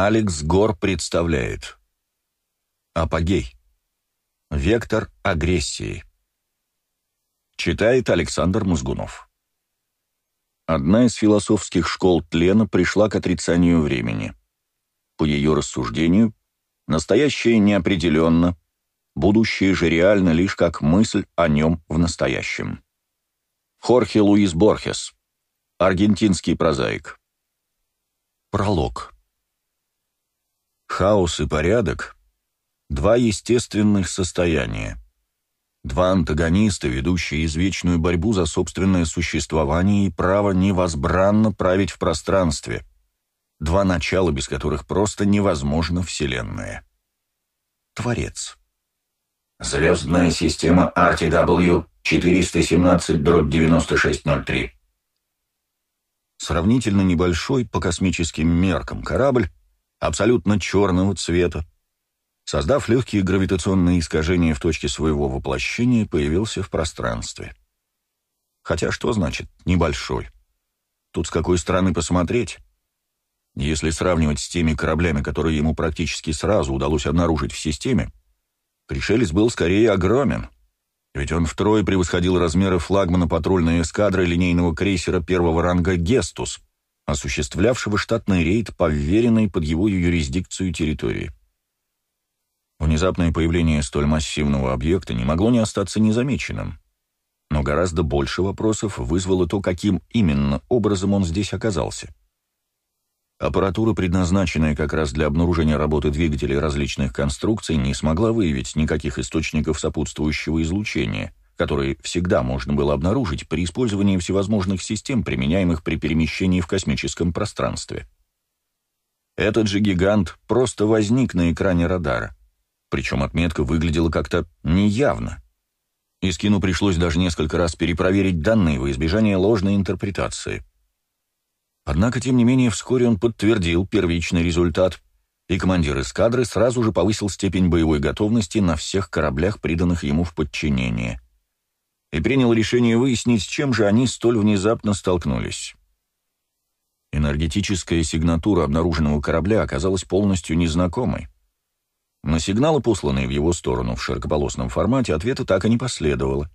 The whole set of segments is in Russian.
Алекс Гор представляет Апогей. Вектор агрессии. Читает Александр Мозгунов. Одна из философских школ тлена пришла к отрицанию времени. По ее рассуждению, настоящее неопределенно, будущее же реально лишь как мысль о нем в настоящем. Хорхе Луис Борхес. Аргентинский прозаик. Пролог. Хаос и порядок — два естественных состояния. Два антагониста, ведущие извечную борьбу за собственное существование и право невозбранно править в пространстве. Два начала, без которых просто невозможна Вселенная. Творец. Звездная система RTW 417-9603. Сравнительно небольшой по космическим меркам корабль абсолютно черного цвета, создав легкие гравитационные искажения в точке своего воплощения, появился в пространстве. Хотя что значит «небольшой»? Тут с какой стороны посмотреть? Если сравнивать с теми кораблями, которые ему практически сразу удалось обнаружить в системе, пришелец был скорее огромен, ведь он втрое превосходил размеры флагмана патрульной эскадры линейного крейсера первого ранга «Гестус», осуществлявшего штатный рейд по вверенной под его юрисдикцию территории. Внезапное появление столь массивного объекта не могло не остаться незамеченным. Но гораздо больше вопросов вызвало то, каким именно образом он здесь оказался. Аппаратура, предназначенная как раз для обнаружения работы двигателей различных конструкций, не смогла выявить никаких источников сопутствующего излучения, которые всегда можно было обнаружить при использовании всевозможных систем, применяемых при перемещении в космическом пространстве. Этот же гигант просто возник на экране радара. Причем отметка выглядела как-то неявно. Искину пришлось даже несколько раз перепроверить данные во избежание ложной интерпретации. Однако, тем не менее, вскоре он подтвердил первичный результат, и командир эскадры сразу же повысил степень боевой готовности на всех кораблях, приданных ему в подчинение. И принял решение выяснить, с чем же они столь внезапно столкнулись. Энергетическая сигнатура обнаруженного корабля оказалась полностью незнакомой. На сигналы, посланные в его сторону в широкополосном формате, ответа так и не последовало.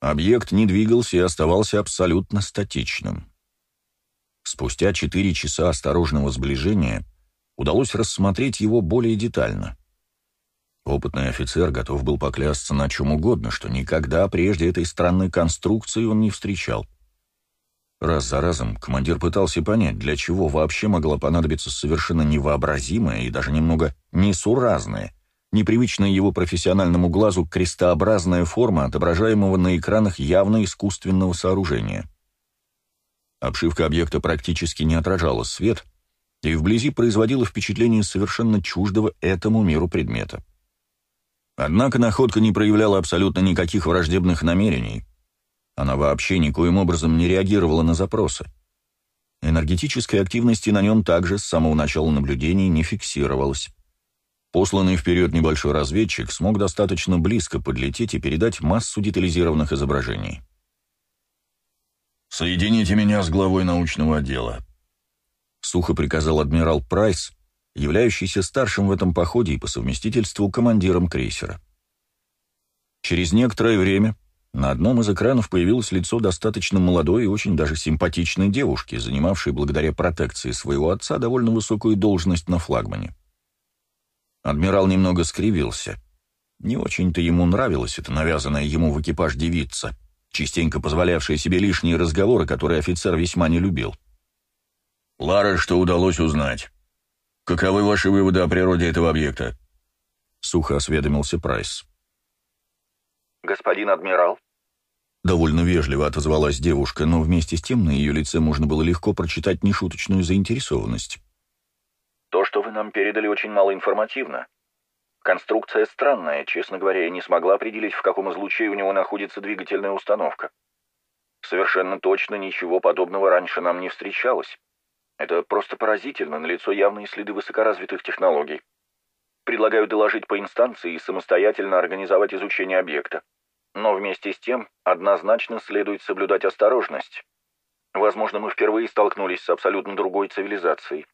Объект не двигался и оставался абсолютно статичным. Спустя четыре часа осторожного сближения удалось рассмотреть его более детально. Опытный офицер готов был поклясться на чем угодно, что никогда прежде этой странной конструкции он не встречал. Раз за разом командир пытался понять, для чего вообще могла понадобиться совершенно невообразимая и даже немного несуразная, непривычная его профессиональному глазу крестообразная форма отображаемого на экранах явно искусственного сооружения. Обшивка объекта практически не отражала свет и вблизи производила впечатление совершенно чуждого этому миру предмета. Однако находка не проявляла абсолютно никаких враждебных намерений, она вообще никоим образом не реагировала на запросы. Энергетической активности на нем также с самого начала наблюдений не фиксировалось. Посланный вперед небольшой разведчик смог достаточно близко подлететь и передать массу детализированных изображений. «Соедините меня с главой научного отдела», — сухо приказал адмирал Прайс, являющийся старшим в этом походе и по совместительству командиром крейсера. Через некоторое время на одном из экранов появилось лицо достаточно молодой и очень даже симпатичной девушки, занимавшей благодаря протекции своего отца довольно высокую должность на флагмане. Адмирал немного скривился. Не очень-то ему нравилась эта навязанная ему в экипаж девица, частенько позволявшая себе лишние разговоры, которые офицер весьма не любил. «Лара, что удалось узнать? Каковы ваши выводы о природе этого объекта?» — сухо осведомился Прайс. «Господин адмирал?» Довольно вежливо отозвалась девушка, но вместе с тем на ее лице можно было легко прочитать нешуточную заинтересованность. «То, что вы нам передали, очень малоинформативно. Конструкция странная, честно говоря, я не смогла определить, в каком излучении у него находится двигательная установка. Совершенно точно ничего подобного раньше нам не встречалось. Это просто поразительно, налицо явные следы высокоразвитых технологий. Предлагаю доложить по инстанции и самостоятельно организовать изучение объекта. Но вместе с тем однозначно следует соблюдать осторожность. Возможно, мы впервые столкнулись с абсолютно другой цивилизацией.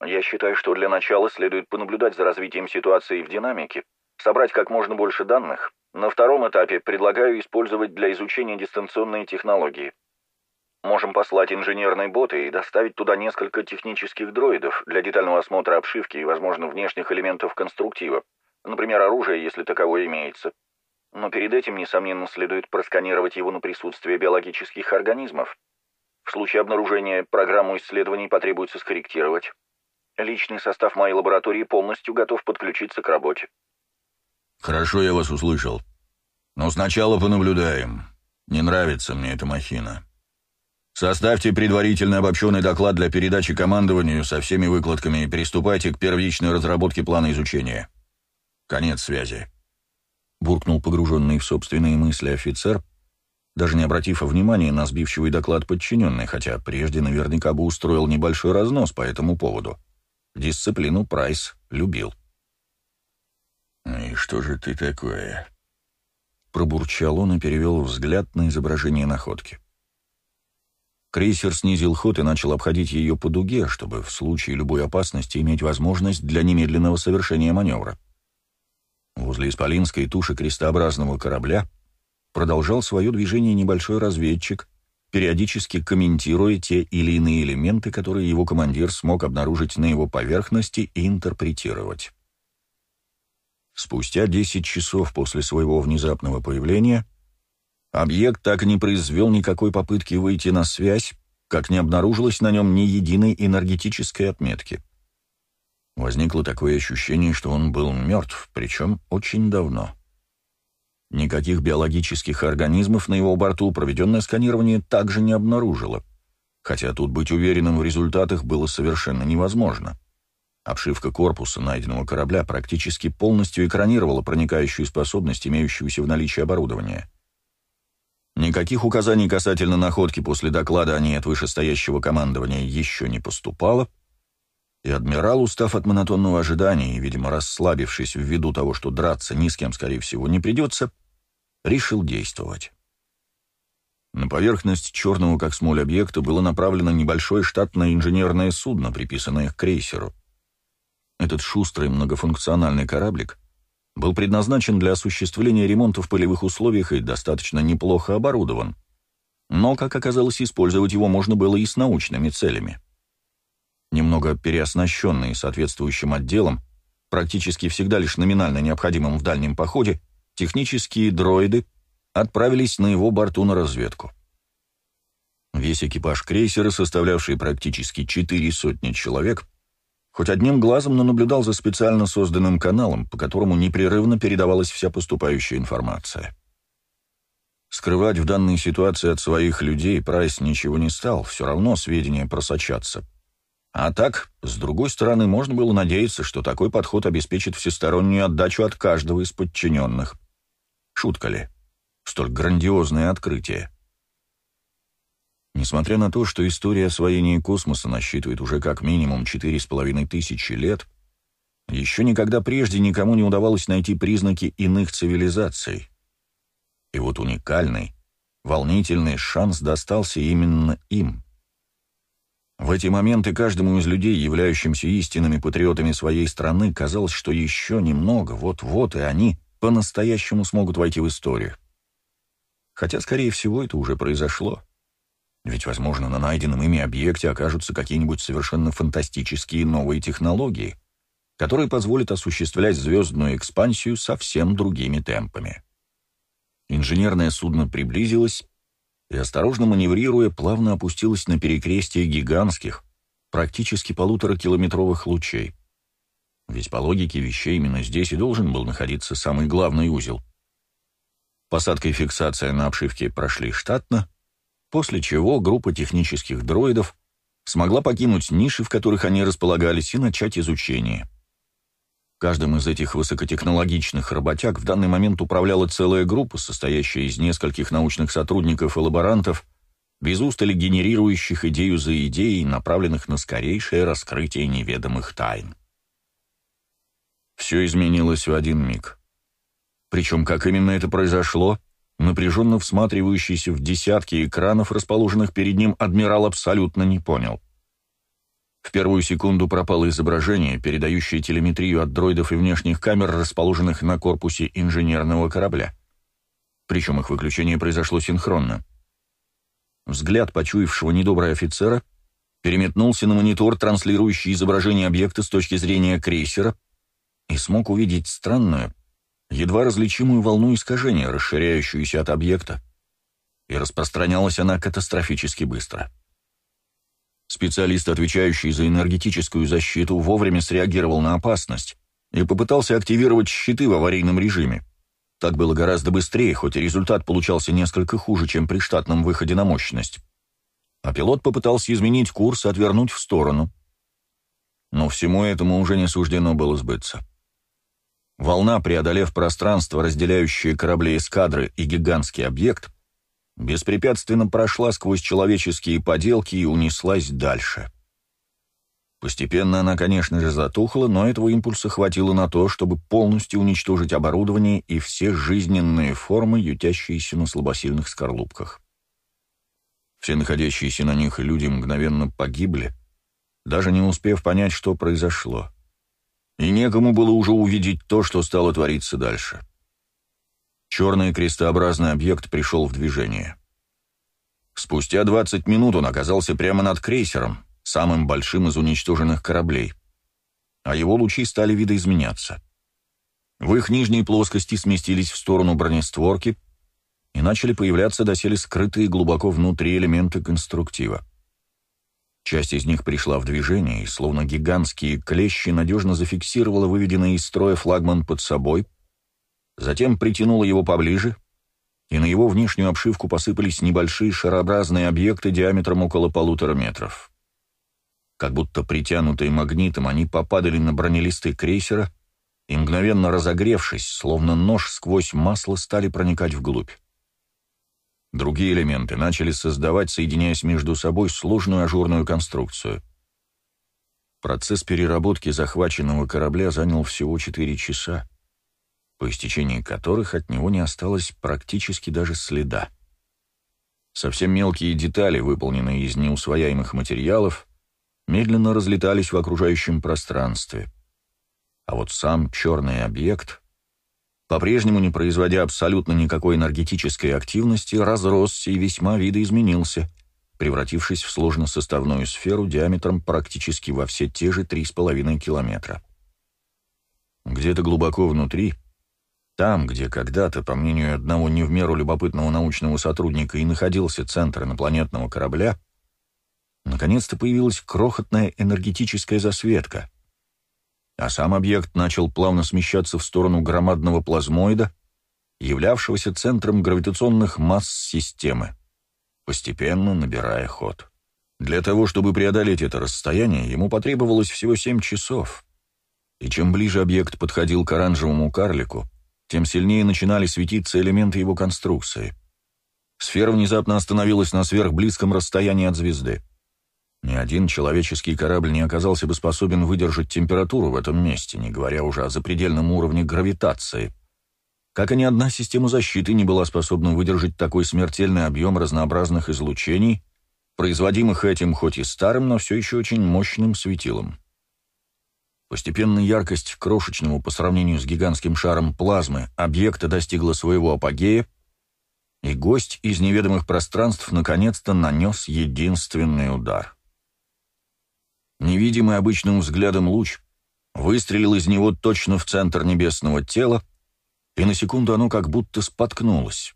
Я считаю, что для начала следует понаблюдать за развитием ситуации в динамике, собрать как можно больше данных. На втором этапе предлагаю использовать для изучения дистанционные технологии. Можем послать инженерные боты и доставить туда несколько технических дроидов для детального осмотра обшивки и, возможно, внешних элементов конструктива. Например, оружие, если таковое имеется. Но перед этим, несомненно, следует просканировать его на присутствие биологических организмов. В случае обнаружения программу исследований потребуется скорректировать. Личный состав моей лаборатории полностью готов подключиться к работе. Хорошо, я вас услышал. Но сначала понаблюдаем. Не нравится мне эта махина. Составьте предварительный обобщенный доклад для передачи командованию со всеми выкладками и приступайте к первичной разработке плана изучения. Конец связи. Буркнул погруженный в собственные мысли офицер, даже не обратив внимания на сбивчивый доклад подчиненный, хотя прежде наверняка бы устроил небольшой разнос по этому поводу. Дисциплину Прайс любил. «И что же ты такое?» Пробурчал он и перевел взгляд на изображение находки. Крейсер снизил ход и начал обходить ее по дуге, чтобы в случае любой опасности иметь возможность для немедленного совершения маневра. Возле исполинской туши крестообразного корабля продолжал свое движение небольшой разведчик, периодически комментируя те или иные элементы, которые его командир смог обнаружить на его поверхности и интерпретировать. Спустя 10 часов после своего внезапного появления Объект так и не произвел никакой попытки выйти на связь, как не обнаружилось на нем ни единой энергетической отметки. Возникло такое ощущение, что он был мертв, причем очень давно. Никаких биологических организмов на его борту проведенное сканирование также не обнаружило, хотя тут быть уверенным в результатах было совершенно невозможно. Обшивка корпуса найденного корабля практически полностью экранировала проникающую способность имеющегося в наличии оборудования. Никаких указаний касательно находки после доклада о ней от вышестоящего командования еще не поступало, и адмирал, устав от монотонного ожидания и, видимо, расслабившись ввиду того, что драться ни с кем, скорее всего, не придется, решил действовать. На поверхность черного как смоль объекта было направлено небольшое штатное инженерное судно, приписанное к крейсеру. Этот шустрый многофункциональный кораблик был предназначен для осуществления ремонта в полевых условиях и достаточно неплохо оборудован. Но, как оказалось, использовать его можно было и с научными целями. Немного переоснащенные соответствующим отделом, практически всегда лишь номинально необходимым в дальнем походе, технические дроиды отправились на его борту на разведку. Весь экипаж крейсера, составлявший практически четыре сотни человек, хоть одним глазом, но наблюдал за специально созданным каналом, по которому непрерывно передавалась вся поступающая информация. Скрывать в данной ситуации от своих людей Прайс ничего не стал, все равно сведения просочатся. А так, с другой стороны, можно было надеяться, что такой подход обеспечит всестороннюю отдачу от каждого из подчиненных. Шутка ли? Столь грандиозное открытие. Несмотря на то, что история освоения космоса насчитывает уже как минимум четыре с половиной тысячи лет, еще никогда прежде никому не удавалось найти признаки иных цивилизаций. И вот уникальный, волнительный шанс достался именно им. В эти моменты каждому из людей, являющимся истинными патриотами своей страны, казалось, что еще немного, вот-вот, и они по-настоящему смогут войти в историю. Хотя, скорее всего, это уже произошло. Ведь, возможно, на найденном ими объекте окажутся какие-нибудь совершенно фантастические новые технологии, которые позволят осуществлять звездную экспансию совсем другими темпами. Инженерное судно приблизилось и, осторожно маневрируя, плавно опустилось на перекрестие гигантских, практически полуторакилометровых лучей. Ведь по логике вещей именно здесь и должен был находиться самый главный узел. Посадка и фиксация на обшивке прошли штатно, после чего группа технических дроидов смогла покинуть ниши, в которых они располагались, и начать изучение. Каждым из этих высокотехнологичных работяг в данный момент управляла целая группа, состоящая из нескольких научных сотрудников и лаборантов, без устали генерирующих идею за идеей, направленных на скорейшее раскрытие неведомых тайн. Все изменилось в один миг. Причем, как именно это произошло, напряженно всматривающийся в десятки экранов, расположенных перед ним, адмирал абсолютно не понял. В первую секунду пропало изображение, передающее телеметрию от дроидов и внешних камер, расположенных на корпусе инженерного корабля. Причем их выключение произошло синхронно. Взгляд почуявшего недоброго офицера переметнулся на монитор, транслирующий изображение объекта с точки зрения крейсера, и смог увидеть странную, едва различимую волну искажения, расширяющуюся от объекта, и распространялась она катастрофически быстро. Специалист, отвечающий за энергетическую защиту, вовремя среагировал на опасность и попытался активировать щиты в аварийном режиме. Так было гораздо быстрее, хоть и результат получался несколько хуже, чем при штатном выходе на мощность. А пилот попытался изменить курс отвернуть в сторону. Но всему этому уже не суждено было сбыться. Волна, преодолев пространство, разделяющее корабли эскадры и гигантский объект, беспрепятственно прошла сквозь человеческие поделки и унеслась дальше. Постепенно она, конечно же, затухла, но этого импульса хватило на то, чтобы полностью уничтожить оборудование и все жизненные формы, ютящиеся на слабосильных скорлупках. Все находящиеся на них люди мгновенно погибли, даже не успев понять, что произошло и некому было уже увидеть то, что стало твориться дальше. Черный крестообразный объект пришел в движение. Спустя 20 минут он оказался прямо над крейсером, самым большим из уничтоженных кораблей, а его лучи стали видоизменяться. В их нижней плоскости сместились в сторону бронестворки и начали появляться доселе скрытые глубоко внутри элементы конструктива. Часть из них пришла в движение и, словно гигантские клещи, надежно зафиксировала выведенный из строя флагман под собой, затем притянула его поближе, и на его внешнюю обшивку посыпались небольшие шарообразные объекты диаметром около полутора метров. Как будто притянутые магнитом, они попадали на бронелисты крейсера и, мгновенно разогревшись, словно нож сквозь масло, стали проникать вглубь. Другие элементы начали создавать, соединяясь между собой, сложную ажурную конструкцию. Процесс переработки захваченного корабля занял всего 4 часа, по истечении которых от него не осталось практически даже следа. Совсем мелкие детали, выполненные из неусвояемых материалов, медленно разлетались в окружающем пространстве. А вот сам черный объект по-прежнему не производя абсолютно никакой энергетической активности, разросся и весьма видоизменился, превратившись в сложносоставную сферу диаметром практически во все те же 3,5 километра. Где-то глубоко внутри, там, где когда-то, по мнению одного не в меру любопытного научного сотрудника, и находился центр инопланетного корабля, наконец-то появилась крохотная энергетическая засветка — а сам объект начал плавно смещаться в сторону громадного плазмоида, являвшегося центром гравитационных масс системы, постепенно набирая ход. Для того, чтобы преодолеть это расстояние, ему потребовалось всего 7 часов. И чем ближе объект подходил к оранжевому карлику, тем сильнее начинали светиться элементы его конструкции. Сфера внезапно остановилась на сверхблизком расстоянии от звезды. Ни один человеческий корабль не оказался бы способен выдержать температуру в этом месте, не говоря уже о запредельном уровне гравитации. Как и ни одна система защиты не была способна выдержать такой смертельный объем разнообразных излучений, производимых этим хоть и старым, но все еще очень мощным светилом. Постепенно яркость крошечного по сравнению с гигантским шаром плазмы объекта достигла своего апогея, и гость из неведомых пространств наконец-то нанес единственный удар. Невидимый обычным взглядом луч выстрелил из него точно в центр небесного тела, и на секунду оно как будто споткнулось.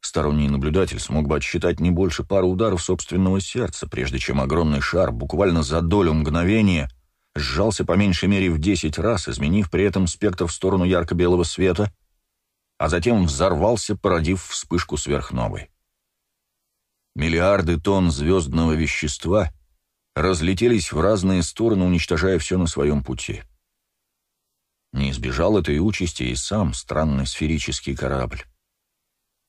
Сторонний наблюдатель смог бы отсчитать не больше пары ударов собственного сердца, прежде чем огромный шар буквально за долю мгновения сжался по меньшей мере в десять раз, изменив при этом спектр в сторону ярко-белого света, а затем взорвался, породив вспышку сверхновой. Миллиарды тонн звездного вещества — разлетелись в разные стороны, уничтожая все на своем пути. Не избежал этой участи и сам странный сферический корабль.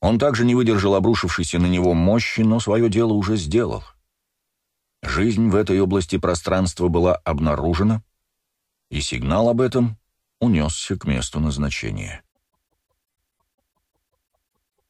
Он также не выдержал обрушившейся на него мощи, но свое дело уже сделал. Жизнь в этой области пространства была обнаружена, и сигнал об этом унесся к месту назначения.